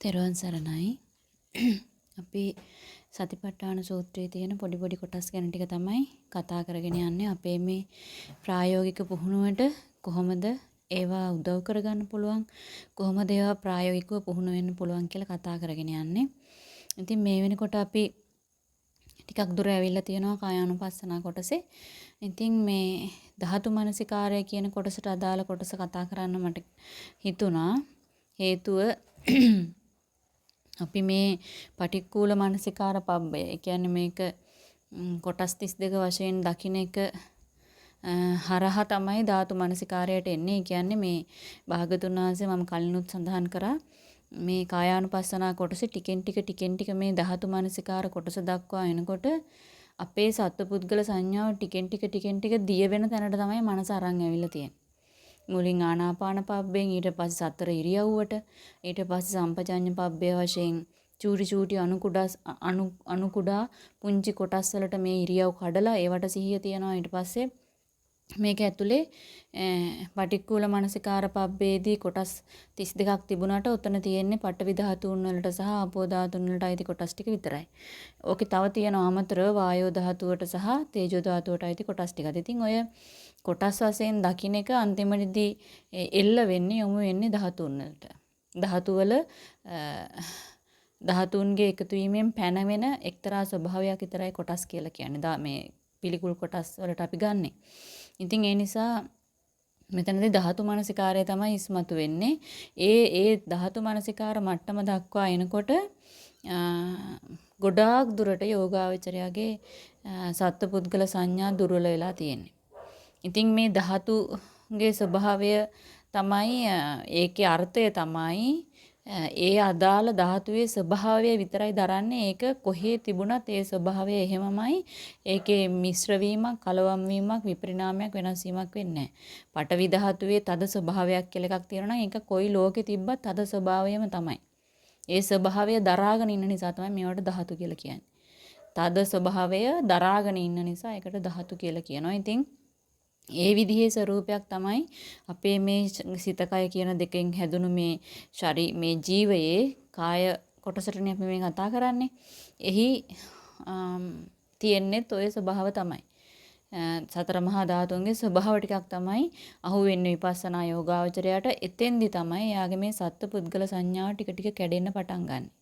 තෙරුවන් සරණයි. අපි සතිපට්ඨාන සූත්‍රයේ තියෙන පොඩි පොඩි කොටස් ගැන ටික තමයි කතා කරගෙන යන්නේ. අපේ මේ ප්‍රායෝගික පුහුණුවට කොහොමද ඒවා උදව් කරගන්න පුළුවන් කොහොමද ඒවා ප්‍රායෝගිකව පුහුණු වෙන්න පුළුවන් කියලා කතා කරගෙන යන්නේ. ඉතින් මේ වෙනකොට අපි ටිකක් දුර ඇවිල්ලා තියෙනවා කායානුපස්සනා කොටසේ. ඉතින් මේ ධාතු මනසිකාරය කියන කොටසට අදාළ කොටස කතා කරන්න මට හිතුණා. හේතුව අපි මේ පටික්කුල මානසිකාර පබ්බය. ඒ කියන්නේ මේක කොටස් 32 වශයෙන් දකින්න එක හරහා තමයි ධාතු මානසිකාරයට එන්නේ. ඒ කියන්නේ මේ භාගතුන් වහන්සේ මම කලිනුත් සඳහන් කරා මේ කායානුපස්සනා කොටස ටිකෙන් ටික ටිකෙන් ටික මේ ධාතු මානසිකාර කොටස දක්වා එනකොට අපේ සත්පුද්ගල සංඥාව ටිකෙන් ටික ටිකෙන් ටික දිය වෙන තැනට තමයි මනස අරන් ඇවිල්ලා තියෙන්නේ. මුලින් ආනාපාන පබ්බෙන් ඊට පස්සේ සතර ඉරියව්වට ඊට පස්සේ සම්පජඤ්ඤ පබ්බේ වශයෙන් චූටි චූටි අණු කුඩා අණු අණු කුඩා පුංචි කොටස් වලට මේ ඉරියව් කඩලා ඒවට සිහිය තියනවා ඊට පස්සේ මේක ඇතුලේ පටික්කුල මනසිකාර පබ්බේදී කොටස් 32ක් තිබුණාට උතන තියෙන්නේ පටවි ධාතුන් වලට සහ ආපෝ ධාතුන් වලට අයිති කොටස් ටික විතරයි. ඕකේ තව තියෙන අමතරව වායෝ ධාතුවට සහ තේජෝ ධාතුවට අයිති කොටස් ටිකක්. ඉතින් ඔය කොටස් වශයෙන් දකින්න එක අන්තිමටදී එල්ල වෙන්නේ යොමු වෙන්නේ ධාතුන් වලට. ධාතු වල ධාතුන්ගේ එකතු වීමෙන් පැනවෙන එක්තරා ස්වභාවයක් විතරයි කොටස් කියලා කියන්නේ. මේ පිළිකුල් කොටස් වලට අපි ගන්නෙ. ඉතින් ඒ නිසා මෙතනදී ධාතු මනසිකාරය තමයි ඉස්මතු වෙන්නේ. ඒ ඒ ධාතු මනසිකාර මට්ටම දක්වා එනකොට ගොඩාක් දුරට යෝගාවචරයාගේ සත්පුද්ගල සංඥා දුර්වල වෙලා තියෙන්නේ. ඉතින් මේ ධාතුගේ ස්වභාවය තමයි ඒකේ අර්ථය තමයි ඒ අදාළ ධාතුවේ ස්වභාවය විතරයි දරන්නේ ඒක කොහේ තිබුණත් ඒ ස්වභාවය එහෙමමයි ඒකේ මිශ්‍ර වීමක් කලවම් වීමක් විපරිණාමයක් වෙනස් වීමක් වෙන්නේ නැහැ. පටවි ධාතුවේ තද ස්වභාවයක් කියලා එකක් තියෙනවා නම් ඒක කොයි ලෝකෙ තිබ්බත් තද ස්වභාවයම තමයි. ඒ ස්වභාවය දරාගෙන ඉන්න නිසා තමයි මේවට ධාතු කියලා කියන්නේ. තද ස්වභාවය දරාගෙන ඉන්න නිසා ඒකට ධාතු කියලා කියනවා. ඉතින් ඒ විදිහේ ස්වરૂපයක් තමයි අපේ මේ සිත කය කියන දෙකෙන් හැදුණු මේ ශරි මේ ජීවයේ කාය කොටසටනේ අපි මේ කතා කරන්නේ. එහි තියෙන්නේ ඔය ස්වභාව තමයි. සතර මහා ධාතුන්ගේ ස්වභාව ටිකක් තමයි අහු වෙන්නේ විපස්සනා යෝගාවචරයට. එතෙන්දි තමයි යාගේ මේ සත්ත්ව පුද්ගල සංඥාව ටික ටික කැඩෙන්න පටන් ගන්නේ.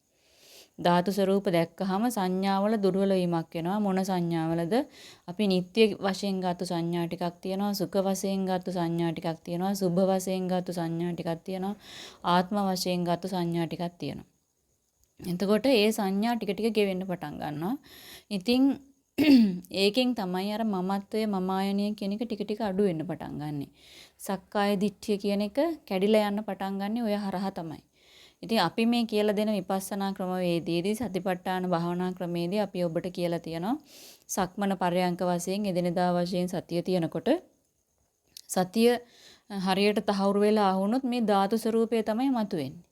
ධාතු ස්වરૂප දැක්කහම සංඥාවල දුර්වල වීමක් වෙනවා මොන සංඥාවලද? අපි නිත්‍ය වශයෙන් ගත්තු සංඥා ටිකක් තියෙනවා. සුඛ වශයෙන් ගත්තු සංඥා ටිකක් තියෙනවා. සුභ වශයෙන් ගත්තු සංඥා ටිකක් තියෙනවා. ආත්ම වශයෙන් ගත්තු සංඥා ටිකක් තියෙනවා. එතකොට ඒ සංඥා ටික ටික ගෙවෙන්න පටන් ගන්නවා. ඉතින් ඒකෙන් තමයි අර මමත්වය මමායනය කියන එක ටික ටික අඩු වෙන්න පටන් ගන්නෙ. සක්කාය දිට්ඨිය කියන එක කැඩිලා යන්න පටන් ගන්නෙ ඔය හරහා තමයි. ඉතින් අපි මේ කියලා දෙන විපස්සනා ක්‍රමවේදයේදී සතිපට්ඨාන භාවනා ක්‍රමේදී අපි ඔබට කියලා තියෙනවා සක්මන පරයන්ක වශයෙන් එදිනෙදා වශයෙන් සතිය තියනකොට සතිය හරියට තහවුරු වෙලා ආවොත් මේ ධාතු ස්වરૂපය තමයි මතුවෙන්නේ.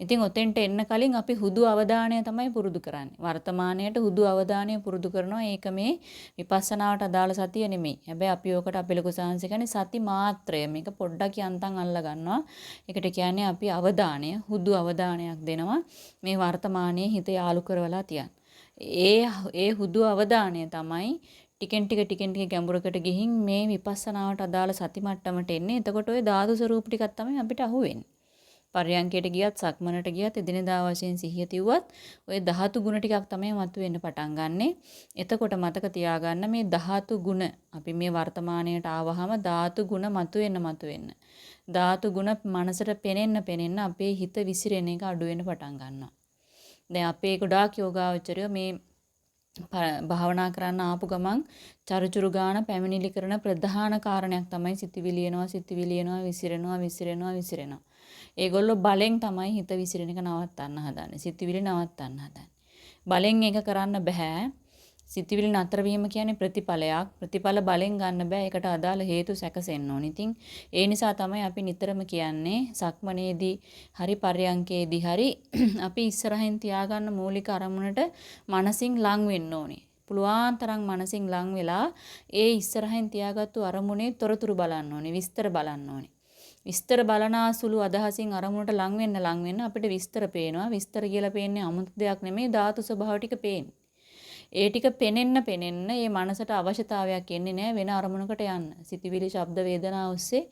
ඉතින් ඔතෙන්ට එන්න කලින් අපි හුදු අවධානය තමයි පුරුදු කරන්නේ. වර්තමානයට හුදු අවධානය පුරුදු කරනවා. ඒක මේ විපස්සනාවට අදාළ සතිය නෙමෙයි. හැබැයි අපි ඕකට අපේ ලොකු සාංශ කියන්නේ සති මාත්‍රය. මේක පොඩ්ඩක් යන්තම් අල්ල ගන්නවා. ඒකට කියන්නේ අපි අවධානය හුදු අවධානයක් දෙනවා. මේ වර්තමානයේ හිත යාලු කරවලා තියන්න. ඒ ඒ හුදු අවධානය තමයි ටිකෙන් ටික ටිකෙන් ටික ගැඹුරකට ගිහින් මේ විපස්සනාවට අදාළ සති මට්ටමට එන්නේ. එතකොට ওই ධාතු ස්වරූප ටිකක් තමයි අපිට අහුවෙන්නේ. පර්යංකයට ගියත් සක්මනට ගියත් එදිනෙදා වශයෙන් සිහිය තියුවත් ওই ධාතු ගුණ ටිකක් තමයි මතුවෙන්න පටන් ගන්නෙ. එතකොට මතක තියාගන්න මේ ධාතු ගුණ අපි මේ වර්තමානයට ආවහම ධාතු ගුණ මතුවෙන්න මතුවෙන්න. ධාතු ගුණ මනසට පෙනෙන්න පෙනෙන්න අපේ හිත විසිරෙන එක අඩු වෙන්න පටන් ගන්නවා. දැන් අපේ ගොඩාක් යෝගාවචරය මේ භාවනා කරන්න ආපු ගමන් චරුචුරු ගාන පැමිණිලි කරන ප්‍රධාන කාරණයක් තමයි සිතවිලි එනවා සිතවිලි එනවා විසිරෙනවා විසිරෙනවා විසිරෙනවා ඒගොල්ලෝ බලෙන් තමයි හිත විසිරෙන එක නවත්තන්න හදන්නේ. සිතවිලි නවත්තන්න හදන්නේ. බලෙන් ඒක කරන්න බෑ. සිතවිලි නතර වීම කියන්නේ ප්‍රතිඵලයක්. ප්‍රතිඵල බලෙන් ගන්න බෑ. ඒකට අදාළ හේතු සැකසෙන්න ඕන. ඉතින් ඒ නිසා තමයි අපි නිතරම කියන්නේ සක්මනේදී හරි පර්යංකේදී හරි අපි ඉස්සරහින් තියාගන්න මූලික අරමුණට මනසින් ලං වෙන්න ඕනේ. පුළුවන් තරම් මනසින් ලං වෙලා ඒ ඉස්සරහින් තියාගත්තු අරමුණේ තොරතුරු බලන්න ඕනේ, විස්තර බලන්න ඕනේ. විස්තර බලනාසුළු අදහසින් අරමුණට ලං වෙන්න ලං වෙන්න අපිට විස්තර පේනවා. විස්තර කියලා පේන්නේ 아무ත් දෙයක් නෙමෙයි ධාතු ස්වභාව ටික පේන්නේ. ඒ ටික පෙනෙන්න පෙනෙන්න මේ මනසට අවශ්‍යතාවයක් එන්නේ නැහැ වෙන අරමුණකට යන්න. සිතවිලි, ශබ්ද, වේදනා ඔස්සේ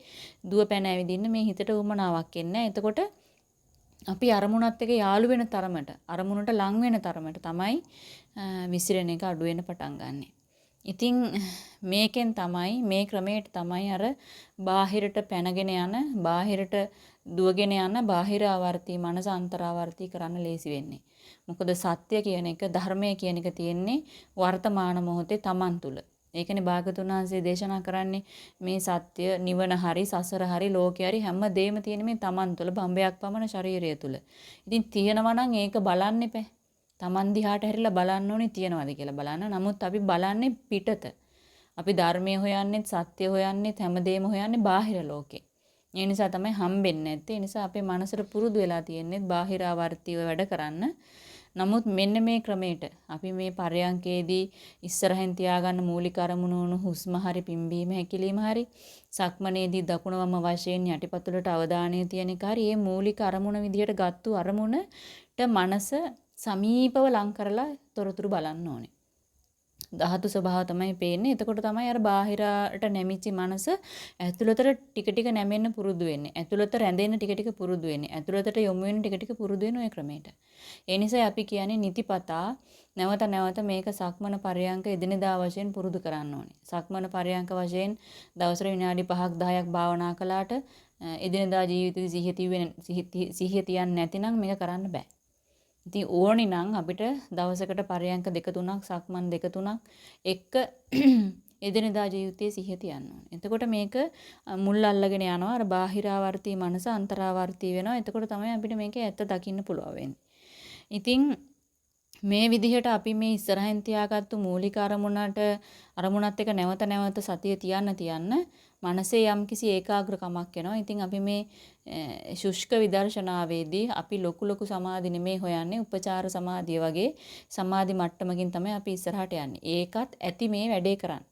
දුව පැන ඇවිදින්න මේ හිතට උමනාවක් එන්නේ එතකොට අපි අරමුණත් එක්ක යාළු වෙන තරමට, අරමුණට ලං වෙන තරමට තමයි විසිරෙන එක අඩු වෙන පටන් ගන්නෙ. ඉතින් මේකෙන් තමයි මේ ක්‍රමයට තමයි අර බාහිරට පැනගෙන යන බාහිරට දුවගෙන යන බාහිර ආවර්ති මනස අන්තරාවර්ති කරන්න ලේසි වෙන්නේ. මොකද සත්‍ය කියන එක ධර්මය කියන එක තියෙන්නේ වර්තමාන මොහොතේ Taman තුල. ඒකනේ භාගතුන් වහන්සේ දේශනා කරන්නේ මේ සත්‍ය නිවන හරි සසර හරි ලෝකේ හරි හැම දෙයක්ම තියෙන මේ Taman තුල බම්බයක් පමණ ශරීරය තුල. ඉතින් තියෙනවා නම් ඒක බලන්න එපා. Taman දිහාට හැරිලා බලන්න ඕනේ තියනවාද කියලා බලන්න. නමුත් අපි බලන්නේ පිටත. අපි ධර්මයේ හොයන්නේ සත්‍ය හොයන්නේ හැමදේම හොයන්නේ බාහිර ලෝකේ. ඒ නිසා තමයි හම්බෙන්නේ නැත්තේ. ඒ නිසා අපේ මනසට පුරුදු වෙලා තියෙන්නේ බාහිර ආවර්තිව වැඩ කරන්න. නමුත් මෙන්න මේ ක්‍රමයට අපි මේ පරයන්කේදී ඉස්සරහින් තියාගන්න මූලික අරමුණු වුණු හුස්ම හරි පිම්බීම හැකිලිම හරි සක්මනේදී දකුණ වම වශයෙන් යටිපතුලට අවධානය තියෙන එක හරි මේ මූලික අරමුණ විදිහට ගත්තු අරමුණට මනස සමීපව ලං කරලා තොරතුරු බලන්න ඕනේ. ධාතු ස්වභාව තමයි පේන්නේ. එතකොට තමයි අර බාහිරට නැමිච්ච මනස ඇතුළතට ටික ටික නැමෙන්න පුරුදු වෙන්නේ. ඇතුළත රැඳෙන්න ටික ටික පුරුදු වෙන්නේ. ඇතුළතට යොමු වෙන්න ටික ටික පුරුදු වෙන ඔය ක්‍රමයට. ඒ නිසා අපි කියන්නේ නිතිපතා නැවත නැවත මේක සක්මන පරයන්ක එදිනෙදා වශයෙන් පුරුදු කරන්න ඕනේ. සක්මන පරයන්ක වශයෙන් දවසට විනාඩි 5ක් 10ක් භාවනා කළාට එදිනෙදා ජීවිතේ සිහිය තියන්නේ නැතිනම් මේක කරන්න බෑ. ඉතින් ඕනි නම් අපිට දවසකට පරයන්ක දෙක තුනක් සක්මන් දෙක තුනක් එක්ක එදිනෙදා ජීවිතයේ සිහිය තියන්න ඕනේ. එතකොට මේක මුල් අල්ලගෙන යනවා අර බාහිරාවර්ති මනස අන්තරාවර්ති වෙනවා. එතකොට තමයි අපිට මේකේ ඇත්ත දකින්න පුළුවන් වෙන්නේ. ඉතින් මේ විදිහට අපි මේ ඉස්සරහින් තියාගත්තු මූලික අරමුණට අරමුණත් එක්ක නැවත නැවත සතිය තියන්න තියන්න මනසේ යම්කිසි ඒකාග්‍රකමක් එනවා. ඉතින් අපි මේ ශුෂ්ක විදර්ශනාවේදී අපි ලොකු ලොකු සමාධි නෙමේ හොයන්නේ උපචාර සමාධිය වගේ සමාධි මට්ටමකින් තමයි අපි ඉස්සරහට යන්නේ. ඒකත් ඇති මේ වැඩේ කරන්න.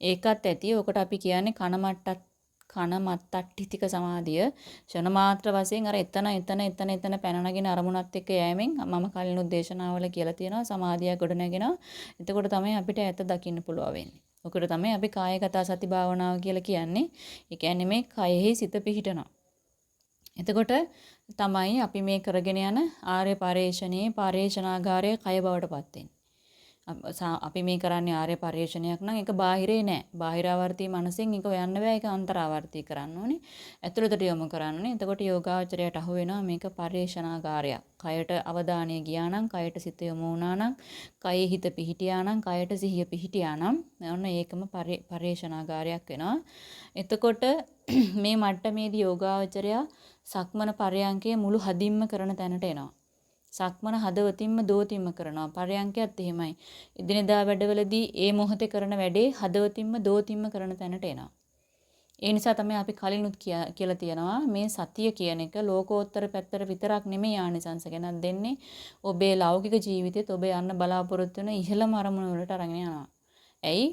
ඒකත් ඇති. ඔකට අපි කියන්නේ කන මට්ටත් කන මත්තට්ටිතික සමාධිය ෂණ මාත්‍ර වශයෙන් අර එතන එතන එතන එතන පැනනගෙන අරමුණත් එක්ක යෑමෙන් මම කලින් උදේශනාවල කියලා තියෙනවා සමාධිය ගොඩ නැගෙනවා. එතකොට තමයි අපිට ඇත දකින්න පුළුවන් වෙන්නේ. ඔකට තමයි අපි කායගත සති භාවනාව කියලා කියන්නේ. ඒ කියන්නේ මේ කයෙහි සිත පිහිටනවා. එතකොට තමයි අපි මේ කරගෙන යන ආර්ය පරේෂණයේ පරේෂණාගාරය කය බවට පත් වෙන්නේ. අපි මේ කරන්නේ ආර්ය පරිශ්‍රණයක් නම් ඒක බාහිරේ නෑ. බාහිරාවර්තී මනසෙන් ඒක හොයන්න බෑ. ඒක අන්තරාවර්තී කරන්න ඕනේ. ඇතුළතට යොමු කරන්න ඕනේ. එතකොට යෝගාචරයට අහු වෙනවා මේක පරිශ්‍රණාගාරයක්. කයට අවධානය ගියා නම්, කයට සිත යොමු වුණා නම්, කයේ හිත පිහිටියා නම්, කයට සිහිය පිහිටියා නම්, ඔන්න ඒකම පරිශ්‍රණාගාරයක් වෙනවා. එතකොට මේ මට්ටමේදී යෝගාචරය සක්මන පරයන්කේ මුළු හදින්ම කරන තැනට එනවා. සක්මන හදවතින්ම දෝතින්ම කරනවා. පරයන්කයත් එහෙමයි. එදිනෙදා වැඩවලදී ඒ මොහොතේ කරන වැඩේ හදවතින්ම දෝතින්ම කරන තැනට එනවා. ඒ නිසා තමයි අපි කලිනුත් කියලා තියෙනවා මේ සතිය කියන එක ලෝකෝත්තර පැත්තට විතරක් නෙමෙයි ආනිසංස ගැනත් දෙන්නේ. ඔබේ ලෞකික ජීවිතෙත් ඔබ යන්න බලාපොරොත්තු වෙන ඉහළම අරමුණු වලට අරගෙන යනවා. ඇයි?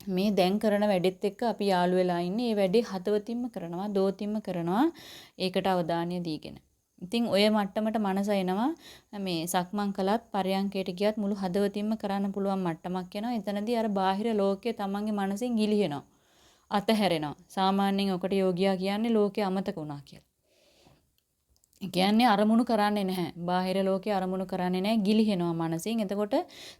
මේ දැන් කරන වැඩෙත් එක්ක අපි යාළු වෙලා ඉන්නේ. මේ වැඩේ හදවතින්ම කරනවා, දෝතින්ම කරනවා. ඒකට අවධානය දීගෙන. ඉතින් ඔය මට්ටමට මනස එනවා මේ සක්මන් කළත් පරයන්කයට ගියත් මුළු හදවතින්ම කරන්න පුළුවන් මට්ටමක් එනවා. එතනදී අර බාහිර ලෝකයේ තමන්ගේ මනසින් ගිලිහෙනවා. අතහැරෙනවා. සාමාන්‍යයෙන් ඔකට යෝගියා කියන්නේ ලෝකේ අමතක වුණා කියලා. කියන්නේ අරමුණු කරන්නේ නැහැ. බාහිර ලෝකේ අරමුණු කරන්නේ නැහැ. ගිලිහෙනවා මනසින්. එතකොට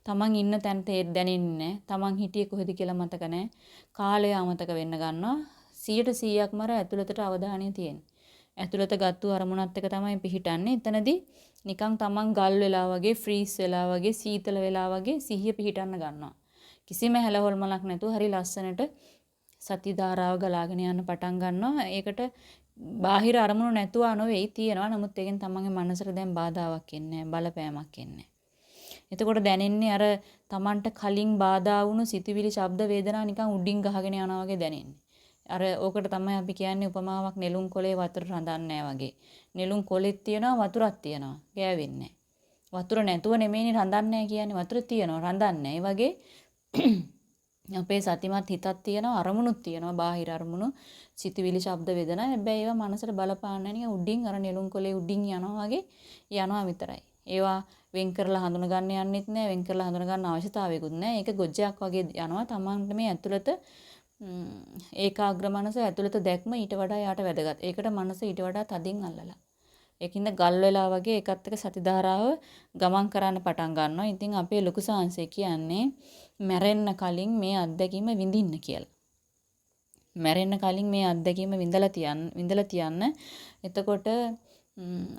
තමන් ඉන්න තැනට දැනෙන්නේ තමන් හිටියේ කොහෙද කියලා මතක නැහැ. කාලය අමතක වෙන්න ගන්නවා. 100%ක්ම අර ඇතුළතට අවධානය තියෙනවා. ඇතුළත ගත්තු අරමුණත් එක තමයි පිහිටන්නේ. එතනදී නිකන් තමන් ගල් වෙලා වගේ, ෆ්‍රීස් වෙලා වගේ, සීතල වෙලා වගේ සිහිය පිහිටන්න ගන්නවා. කිසිම හැලහොල්මලක් නැතුව හරි ලස්සනට සති ධාරාව ගලාගෙන යන්න පටන් ගන්නවා. ඒකට බාහිර අරමුණු නැතුව නොවේයි තියෙනවා. නමුත් ඒකෙන් තමන්ගේ මනසට දැන් බාධාවක් එන්නේ බලපෑමක් එන්නේ එතකොට දැනෙන්නේ අර තමන්ට කලින් බාධා වුණු සිතුවිලි, ශබ්ද, වේදනා නිකන් උඩින් ගහගෙන යනවා වගේ දැනෙන්නේ. අර ඕකට තමයි අපි කියන්නේ උපමාවක් නෙළුම් කොලේ වතුර රඳන්නේ වගේ. නෙළුම් කොලෙත් තියෙනවා වතුරක් තියෙනවා. ගෑවෙන්නේ වතුර නැතුව නෙමෙයිනේ රඳන්නේ කියන්නේ. වතුර තියෙනවා රඳන්නේ. ඒ වගේ අපේ සතිමත් හිතක් තියෙනවා අරමුණුත් තියෙනවා බාහිර අරමුණු. සිතුවිලි ශබ්ද වේදනා. හැබැයි ඒවා මනසට බලපාන්නේ නිකන් උඩින් අර නෙළුම් කොලේ උඩින් යනවා වගේ යනවා විතරයි. ඒවා වෙන් කරලා හඳුන ගන්න යන්නෙත් නෑ වෙන් කරලා හඳුන ගන්න අවශ්‍යතාවයකුත් නෑ ඒක ගොජ්ජයක් වගේ යනවා. තමන්ට මේ ඇතුළත ඒකාග්‍ර මනස ඇතුළත දැක්ම ඊට වඩා යාට වැදගත් ඒකට මනස ඊට වඩා තදින් අල්ලලා ඒකින්ද ගල් වෙලා වගේ එකත් එක්ක සති ධාරාව ගමන් කරන්න පටන් ගන්නවා. ඉතින් අපේ ලොකු සාංශය කියන්නේ මැරෙන්න කලින් මේ අත්දැකීම විඳින්න කියලා. මැරෙන්න කලින් මේ අත්දැකීම විඳලා තියන්න විඳලා තියන්න. එතකොට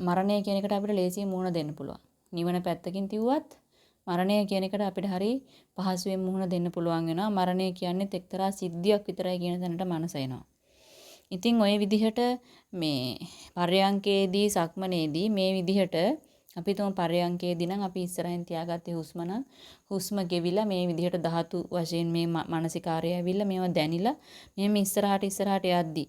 මරණය කියන එකට අපිට ලේසියෙන් මුහුණ දෙන්න පුළුවන්. නිවන පැත්තකින් තියුවත් මරණය කියන එකට අපිට හරි පහසුවෙන් මුහුණ දෙන්න පුළුවන් වෙනවා. මරණය කියන්නේ එක්තරා සිද්ධියක් විතරයි කියන තැනට මනස එනවා. ඉතින් ওই විදිහට මේ පර්යංකේදී සක්මනේදී මේ විදිහට අපි තුම පර්යංකේදී නම් අපි ඉස්සරහින් තියාගත්තේ හුස්ම නම් හුස්ම ගෙවිලා මේ විදිහට ධාතු වශයෙන් මේ මානසිකාරය ඇවිල්ලා මේවා දැනිලා මෙහෙම ඉස්සරහට ඉස්සරහට යද්දි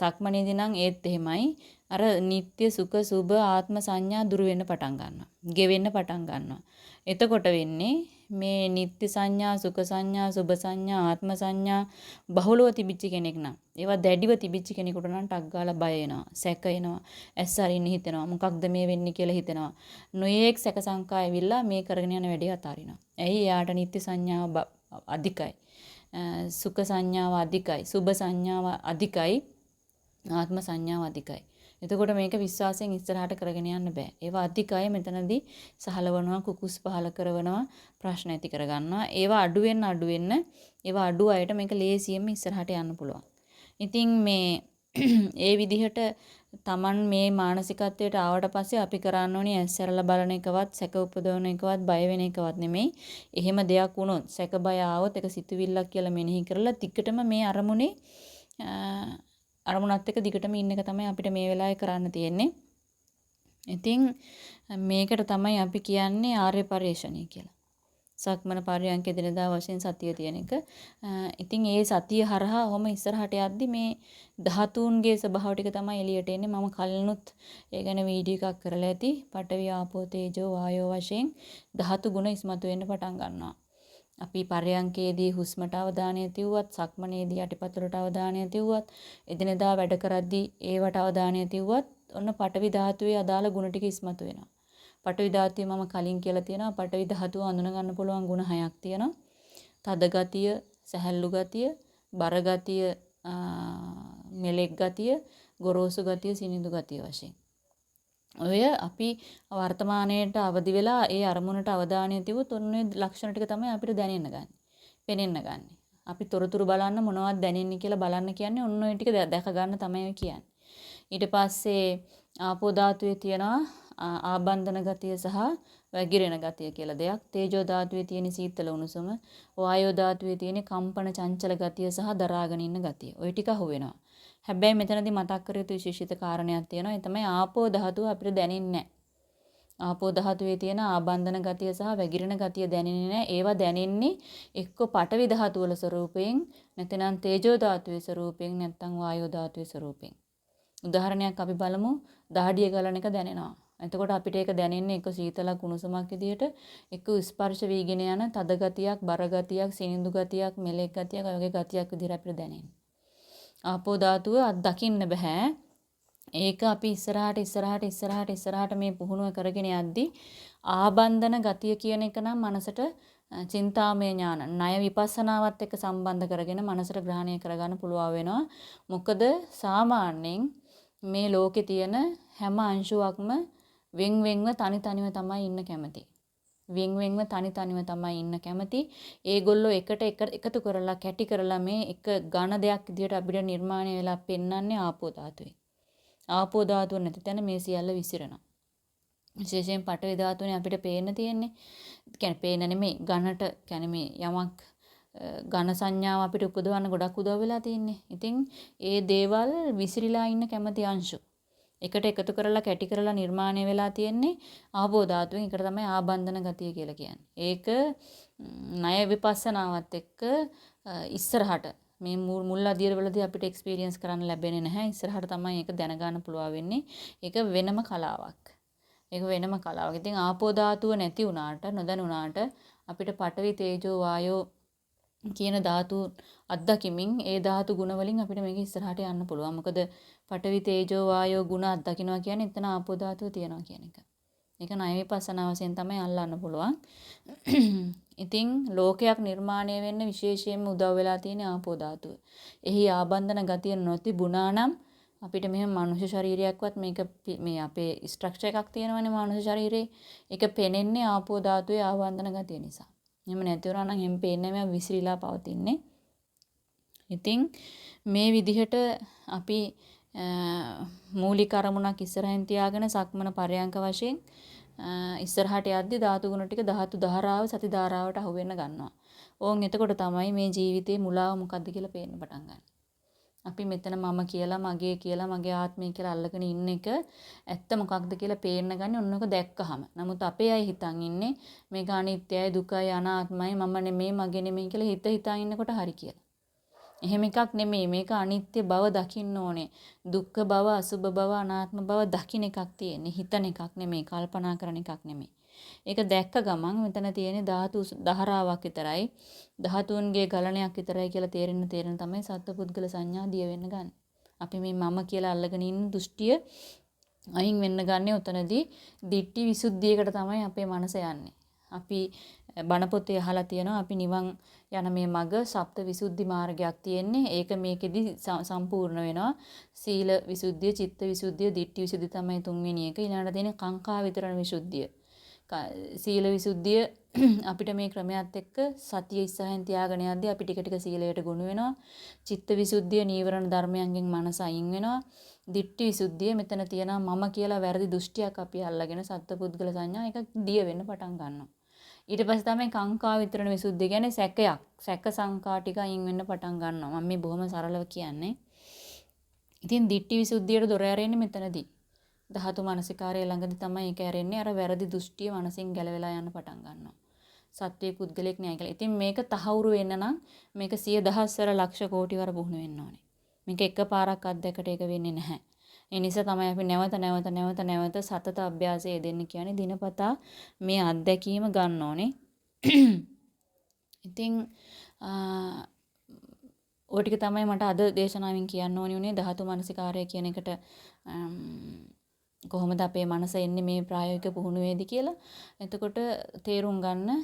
සක්මණේදී නම් ඒත් එහෙමයි. අර නিত্য සුඛ සුභ ආත්ම සංඥා දුර වෙන්න පටන් ගන්නවා. ගෙවෙන්න පටන් ගන්නවා. එතකොට වෙන්නේ මේ නিত্য සංඥා, සුඛ සංඥා, සුභ සංඥා, ආත්ම සංඥා බහුලව තිබිච්ච කෙනෙක් නම් ඒවා දැඩිව තිබිච්ච කෙනෙකුට නම් ටක් ගාලා බය එනවා, සැක එනවා, ඇස් අරින්න හිතෙනවා, මොකක්ද මේ වෙන්නේ කියලා හිතෙනවා. නොයේක් සැක සංකා ඇවිල්ලා මේ කරගෙන යන වැඩේ අතාරිනවා. ඇයි එයාට නিত্য සංඥාව අධිකයි. සුඛ සංඥාව අධිකයි, සුභ සංඥාව අධිකයි. ආත්ම සංඥාව අධිකයි. එතකොට මේක විශ්වාසයෙන් ඉස්සරහට කරගෙන යන්න බෑ. ඒවා අධිකය මෙතනදී සහලවනවා, කුකුස් පහල කරනවා, ප්‍රශ්න ඇති කරගන්නවා. ඒවා අඩු වෙන්න අඩු වෙන්න ඒවා අඩු අයට මේක ලේසියෙන්ම ඉස්සරහට යන්න පුළුවන්. ඉතින් මේ ඒ විදිහට Taman මේ මානසිකත්වයට ආවට පස්සේ අපි කරන්න ඕනේ ඇස්සරලා බලන එකවත් සැක උපදවන එකවත් බය වෙන එකවත් නෙමෙයි. එහෙම දෙයක් වුණොත් සැක බය ආවොත් ඒක සිතුවිල්ලක් කියලා මෙනෙහි කරලා ටිකටම මේ අරමුණේ අරමුණත් එක්ක දිගටම ඉන්න එක තමයි අපිට මේ වෙලාවේ කරන්න තියෙන්නේ. ඉතින් මේකට තමයි අපි කියන්නේ ආර්ය පරිශ්‍රණය කියලා. සක්මන පරියන්ක දිනදා වශයෙන් සතිය තියෙන එක. ඉතින් ඒ සතිය හරහා ඔහම ඉස්සරහට යද්දි මේ ධාතුන්ගේ ස්වභාව ටික තමයි එළියට එන්නේ. මම කලිනුත් ඒ ගැන වීඩියෝ එකක් කරලා ඇති. පඨවි ආපෝ තේජෝ වායෝ වශයෙන් ධාතු ගුණ ඉස්මතු වෙන්න පටන් ගන්නවා. අපි පරයන්කේදී හුස්මට අවධානය තියුවත් සක්මනේදී යටිපතුලට අවධානය තියුවත් එදිනෙදා වැඩ කරද්දී ඒවට අවධානය තියුවත් ඔන්න පටවි ධාතුවේ අදාළ ගුණ ටික ඉස්මතු වෙනවා. පටවි ධාතුවේ මම කලින් කියලා තියෙනවා පටවි ධාතුව අඳුන ගන්න පුළුවන් ගුණ හයක් තියෙනවා. තද ගතිය, සැහැල්ලු ගතිය, බර ගතිය, මෙලෙක් ගතිය, ගොරෝසු ගතිය, සිනිඳු ගතිය වශයෙන්. ඔය අපි වර්තමානයේට අවදි වෙලා ඒ අරමුණට අවධානය තියුවොත් ඔන්න ඔය ලක්ෂණ ටික තමයි අපිට දැනෙන්න ගන්න. පේනෙන්න ගන්න. අපි තොරතුරු බලන්න මොනවද දැනෙන්නේ කියලා බලන්න කියන්නේ ඔන්න ඔය ටික දැක ගන්න තමයි කියන්නේ. ඊට පස්සේ ආපෝ ධාතුවේ තියෙනවා ආබන්ධන ගතිය සහ වැగిරෙන ගතිය කියලා දෙයක්. තේජෝ ධාතුවේ තියෙන සීතල උණුසුම, වායෝ ධාතුවේ තියෙන කම්පන චංචල ගතිය සහ දරාගෙන ඉන්න ගතිය. ওই ටික අහුවෙනවා. හැබැයි මෙතනදී මතක් කර යුතු විශේෂිත කාරණයක් තියෙනවා. ඒ තමයි ආපෝ ධාතුව අපිට දැනෙන්නේ නැහැ. ආපෝ ධාතුවේ තියෙන ආබන්ධන ගතිය සහ වැగిරෙන ගතිය දැනෙන්නේ නැහැ. ඒවා දැනෙන්නේ එක්ක පටවි ධාතු වල ස්වරූපයෙන්, නැත්නම් තේජෝ ධාතුවේ ස්වරූපයෙන්, නැත්නම් වායෝ ධාතුවේ ස්වරූපයෙන්. උදාහරණයක් අපි බලමු. දහඩිය ගලන එක දැනෙනවා. එතකොට අපිට ඒක දැනෙන්නේ එක්ක සීතලක් උණුසුමක් විදියට එක්ක ස්පර්ශ වීගෙන යන තද ගතියක්, බර ගතියක්, සිනිඳු ගතියක්, මෙලෙක් ගතියක්, ඔය වගේ ගතියක් විදියට අපිට දැනෙන්නේ. ආපෝ ධාතුව අත්දකින්න බෑ. ඒක අපි ඉස්සරහට ඉස්සරහට ඉස්සරහට ඉස්සරහට මේ පුහුණුව කරගෙන යද්දී ආබන්ධන ගතිය කියන එක නම් මනසට චින්තාමය ඥාන ණය විපස්සනාවත් එක්ක සම්බන්ධ කරගෙන මනසට ග්‍රහණය කරගන්න පුළුවන් වෙනවා. මොකද සාමාන්‍යයෙන් මේ ලෝකේ තියෙන හැම අංශුවක්ම වෙන් වෙන්ව තනි තනිව තමයි ඉන්න කැමති. වෙන් වෙන්ව තනි තනිව තමයි ඉන්න කැමති. ඒගොල්ලෝ එකට එකතු කරලා කැටි කරලා මේ එක ඝන දෙයක් විදියට අපිට නිර්මාණය වෙලා පෙන්වන්නේ ආපෝ ධාතුවේ. ආපෝ ධාතුව නැති තැන මේ සියල්ල විසිරෙනවා. විශේෂයෙන් පඨවි ධාතුවනේ අපිට පේන්න තියෙන්නේ. කියන්නේ පේන්න නෙමෙයි ඝනට කියන්නේ මේ යමක් ඝන සංඥාව අපිට උපදවන්න ගොඩක් උදව් වෙලා තියෙන්නේ. ඉතින් ඒ දේවල් විසිරීලා ඉන්න කැමති අංශු. එකට එකතු කරලා කැටි කරලා නිර්මාණය වෙලා තියෙන්නේ ආපෝ ධාතුවෙන්. ඒකට තමයි ආබන්ධන ගතිය කියලා කියන්නේ. ඒක ණය විපස්සනාවත් එක්ක ඉස්සරහට මේ මුල් අධීරවලදී අපිට එක්ස්පීරියන්ස් කරන්න ලැබෙන්නේ නැහැ. ඉස්සරහට තමයි ඒක දැනගන්න පුළුවන් වෙන්නේ. ඒක වෙනම කලාවක්. ඒක වෙනම කලාවක්. ඉතින් ආපෝ ධාතුව නැති වුණාට නොදැනුණාට අපිට පඨවි තේජෝ වායෝ කියන ධාතු අත්දකිමින් ඒ ධාතු ගුණ වලින් අපිට මේක ඉස්සරහට යන්න පුළුවන්. මොකද පඨවි තේජෝ වායෝ ගුණ අත්දකින්නවා කියන්නේ එතන ආපෝ ධාතුව තියනවා කියන එක. ඒක ණය විපස්සනා වශයෙන් තමයි අල්ලන්න පුළුවන්. ඉතින් ලෝකයක් නිර්මාණය වෙන්න විශේෂයෙන්ම උදව් වෙලා තියෙන ආපෝ ධාතුව. එහි ආබන්ධන ගතිය නොතිබුණා නම් අපිට මෙහෙම මනුෂ්‍ය ශරීරයක්වත් මේක මේ අපේ ස්ට්‍රක්චර් එකක් තියෙනවනේ මනුෂ්‍ය ශරීරේ. ඒක පෙනෙන්නේ ආපෝ ධාතුවේ ආබන්ධන ගතිය නිසා. එහෙම නැති වුණා නම් එහෙම පේන්නේ නැහැ විසිරීලා පවතින්නේ. ඉතින් මේ විදිහට අපි මූලික අරමුණක් ඉස්සරහින් තියාගෙන සක්මන පරයන්ක වශයෙන් ඉස්සරහට යද්දි ධාතු ගුණ ටික ධාතු ධාරාව සති ධාරාවට අහු වෙන්න ගන්නවා. ඕන් එතකොට තමයි මේ ජීවිතේ මුලාව මොකද්ද කියලා පේන්න පටන් ගන්නේ. අපි මෙතන මම කියලා මගේ කියලා මගේ ආත්මය කියලා අල්ලගෙන ඉන්න එක ඇත්ත මොකක්ද කියලා පේන්න ගන්නේ ඔන්නක දැක්කහම. නමුත් අපේ අය හිතන් ඉන්නේ මේක අනිත්‍යයි දුකයි අනාත්මයි මම නෙමෙයි මගේ නෙමෙයි කියලා හිත හිතා ඉන්නකොට හරි කියලා. එහෙම එකක් නෙමෙයි මේක අනිත්‍ය බව දකින්න ඕනේ. දුක්ඛ බව, අසුභ බව, අනාත්ම බව දකින්න එකක් තියෙන්නේ. හිතන එකක් නෙමෙයි, කල්පනා කරන එකක් නෙමෙයි. ඒක දැක්ක ගමන් මෙතන තියෙන්නේ ධාතු දහරාවක් විතරයි. ධාතුන්ගේ ගලණයක් විතරයි කියලා තේරෙන්න තේරෙන තමයි සත්පුද්ගල සංඥා දිය වෙන්න ගන්න. අපි මේ මම කියලා අල්ලගෙන ඉන්න දෘෂ්ටිය අයින් වෙන්න ගන්නේ උතනදී දිට්ටි විසුද්ධියකට තමයි අපේ මනස යන්නේ. අපි බණ පොතේ අහලා තියෙනවා අපි නිවන් යන මේ මග සප්ත විසුද්ධි මාර්ගයක් තියෙන්නේ. ඒක මේකෙදි සම්පූර්ණ වෙනවා. සීල විසුද්ධිය, චිත්ත විසුද්ධිය, ditthi විසුද්ධිය තමයි තුන්වෙනි එක. ඊළඟට තියෙන කාංකා විතරණ විසුද්ධිය. සීල විසුද්ධිය අපිට මේ ක්‍රමයක් එක්ක සතිය ඉස්සරහින් තියාගෙන යද්දී අපි ටික ටික සීලයට ගොනු වෙනවා. චිත්ත විසුද්ධිය නීවරණ ධර්මයන්ගෙන් මනස අයින් වෙනවා. දිට්ඨි විසුද්ධිය මෙතන තියෙනවා මම කියලා වැරදි දෘෂ්ටියක් අපි අල්ලගෙන සත්පුද්ගල සංඥා එක දිය වෙන්න පටන් ගන්නවා. ඊට පස්සේ තමයි කාංකා විතරණ විසුද්ධිය කියන්නේ සැකයක්. සැක සංකා ටික අයින් වෙන්න පටන් ගන්නවා. මම මේ බොහොම සරලව කියන්නේ. ඉතින් දිට්ඨි විසුද්ධියට දොර ඇරෙන්නේ මෙතනදී. ධාතු මනසිකාරය ළඟදී තමයි ඒක ඇරෙන්නේ. අර වැරදි දෘෂ්ටිය මනසින් ගැලවෙලා යන්න පටන් ගන්නවා. සත්වයේ පුද්ගලෙක් නෑ කියලා. ඉතින් මේක තහවුරු වෙන්න නම් මේක සිය දහස්වර ලක්ෂ කෝටි වර පුහුණු වෙන්න ඕනේ. මේක එකපාරක් අත්දැකට ඒක වෙන්නේ නැහැ. ඒ නිසා තමයි අපි නැවත නැවත නැවත නැවත සතත අභ්‍යාසය දෙන්න කියන්නේ දිනපතා මේ අත්දැකීම ගන්න ඕනේ. ඉතින් ඔය ටික තමයි මට අද දේශනාවෙන් කියන්න ඕනි උනේ ධාතු මනසිකාරය කියන එකට කොහොමද අපේ මනස එන්නේ මේ ප්‍රායෝගික පුහුණුවේදී කියලා. එතකොට තේරුම් ගන්න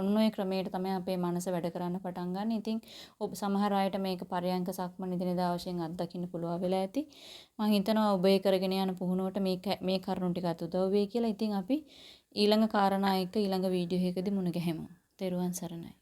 ඔන්න ඔය ක්‍රමයට තමයි අපේ මනස වැඩ කරන්න පටන් ගන්න. ඉතින් ඔබ සමහර අයට මේක පරයන්ක සක්මන් ඉදිනදා වශයෙන් අත්දකින්න පුළුවන් වෙලා ඇති. මම හිතනවා ඔබ ඒ කරගෙන යන පුහුණුවට මේ මේ කරුණු ටිකත් උදව් වෙයි කියලා. ඉතින් අපි ඊළඟ කාරණා එක ඊළඟ වීඩියෝ එකකදී මුණ ගැහෙමු. තෙරුවන් සරණයි.